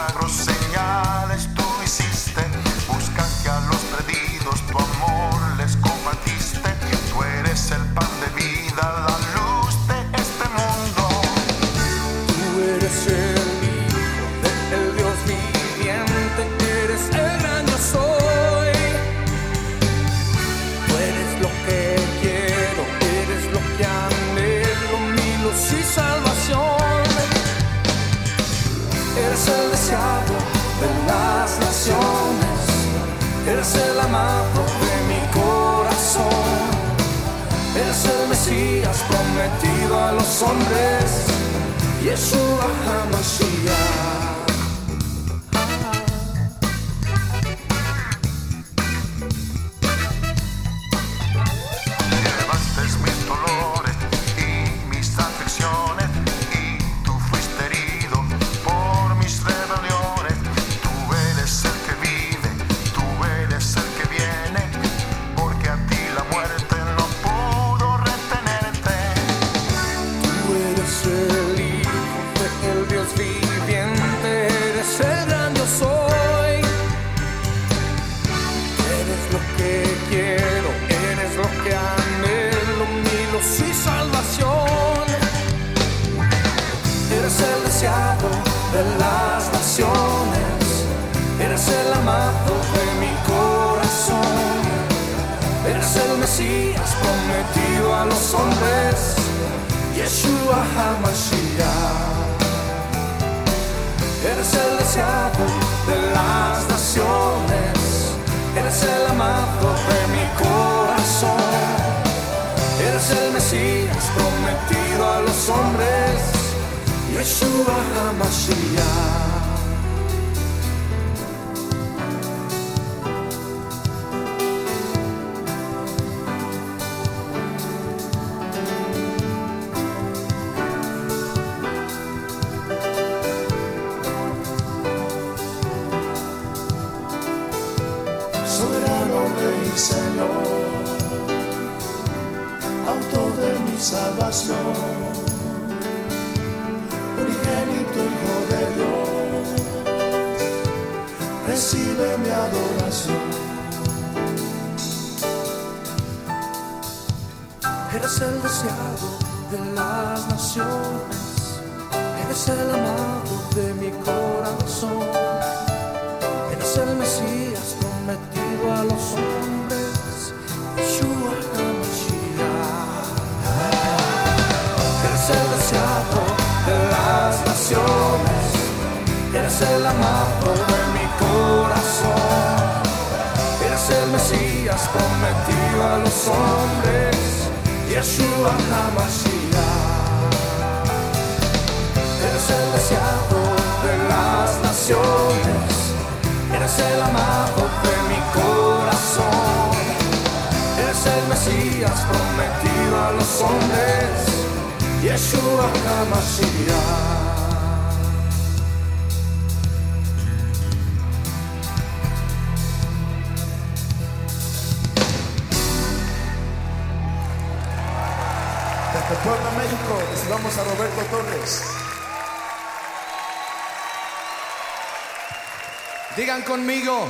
milagros, señales tú hiciste. Buscaste a los perdidos, tu amor les combatiste. Tú eres el pan de vida, la luz de este mundo. Tú eres el hijo del Dios viviente, eres el gran yo soy. Tú eres lo que quiero, eres lo que anhelo, mi luz y salvación. Eres las naciones, eres el amado de mi corazón. Eres el Mesías prometido a los hombres, Yeshua HaMashiach. De las naciones, eres el amado de mi corazón. Eres el Mesías prometido a los hombres, Yeshua HaMashiach. Eres el deseado de las naciones, eres el amado de mi corazón. Eres el Mesías prometido a los hombres, Yeshua HaMashiach. Señor, autor de mi salvación, unigénito Hijo de Dios, recibe mi adoración. Eres el deseado de las naciones, eres el amado de mi corazón, eres el Mesías prometido a los hombres, De las naciones, eres el amado de mi corazón, eres el Mesías prometido a los hombres. Yeshua HaMashiach. Eres el deseado de las naciones. Eres el amado de mi corazón. Eres el Mesías prometido a los hombres Yeshua HaMashiach Desde Puebla, México, saludamos a Roberto Torres. Digan conmigo